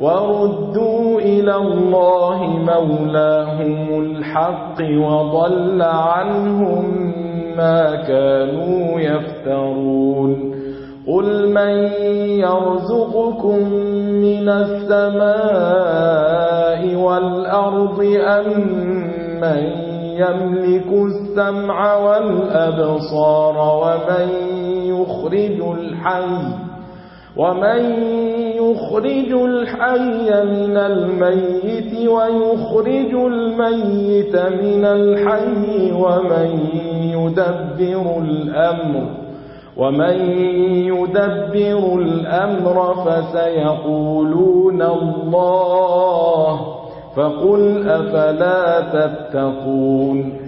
وردوا إلى الله مولاهم الحق وضل عنهم ما كانوا يفترون قل من يرزقكم من السماء والأرض أم من يملك السمع والأبصار ومن يخرج الحي ومن يخرج الحي من الميت ويخرج الميت من الحي ومن يدبر الأمر ومن يدبر الأمر فسيقولون الله فقل أفلا تتقون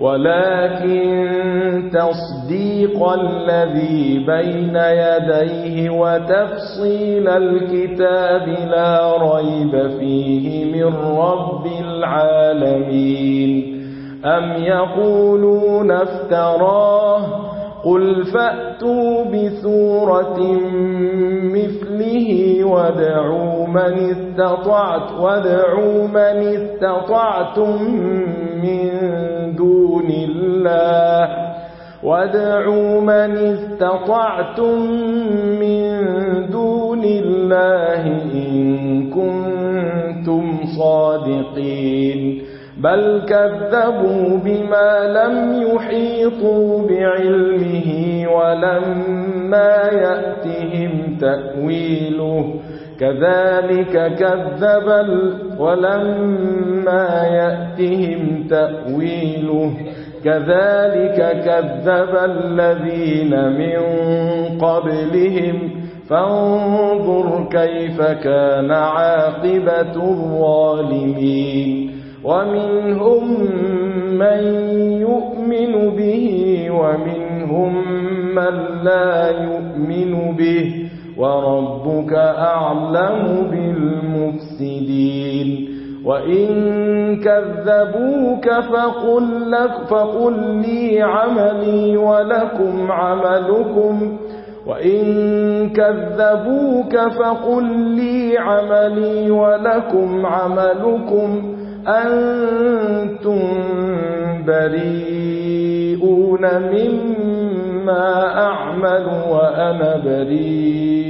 ولكن تصديق الذي بين يديه وتفصيل الكتاب لا ريب فيه من رب العالمين. أم يقولون افتراه؟ قل فأتوا بسورة مثله وادعوا من استطعت وادعوا من استطعتم من دون الله وادعوا من استطعتم من دون الله إن كنتم صادقين بل كذبوا بما لم يحيطوا بعلمه ولما يأتهم تأويله كذلك كذب ولما يأتهم تأويله كذلك كذب الذين من قبلهم فانظر كيف كان عاقبة الظالمين ومنهم من يؤمن به ومنهم من لا يؤمن به وربك أعلم بالمفسدين وإن كذبوك فقل, لك فقل لي عملي ولكم عملكم وإن كذبوك فقل لي عملي ولكم عملكم أنتم بريئون مما أعمل وأنا بريء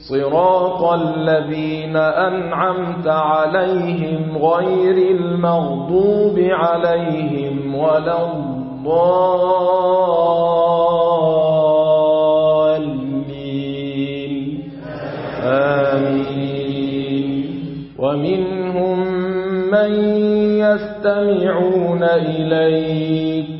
صراط الذين أنعمت عليهم غير المغضوب عليهم ولا الضالين. آمين. ومنهم من يستمعون إليك.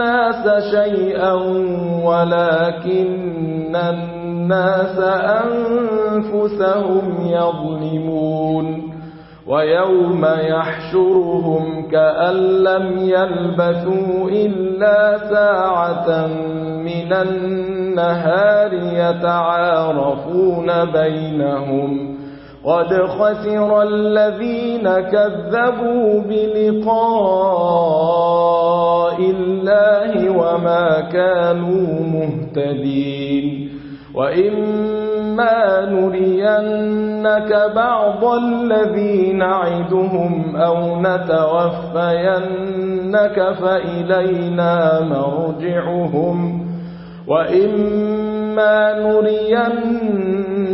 الناس شيئا ولكن الناس أنفسهم يظلمون ويوم يحشرهم كأن لم يلبثوا إلا ساعة من النهار يتعارفون بينهم قد خسر الذين كذبوا بلقاء وما كانوا مهتدين وإما نرينك بعض الذين عدهم أو نتوفينك فإلينا مرجعهم وإما نرينك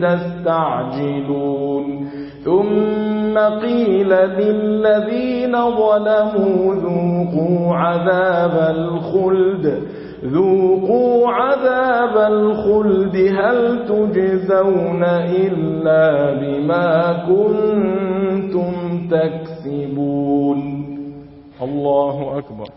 تستعجلون ثم قيل للذين ظلموا ذوقوا عذاب الخلد ذوقوا عذاب الخلد هل تجزون إلا بما كنتم تكسبون الله أكبر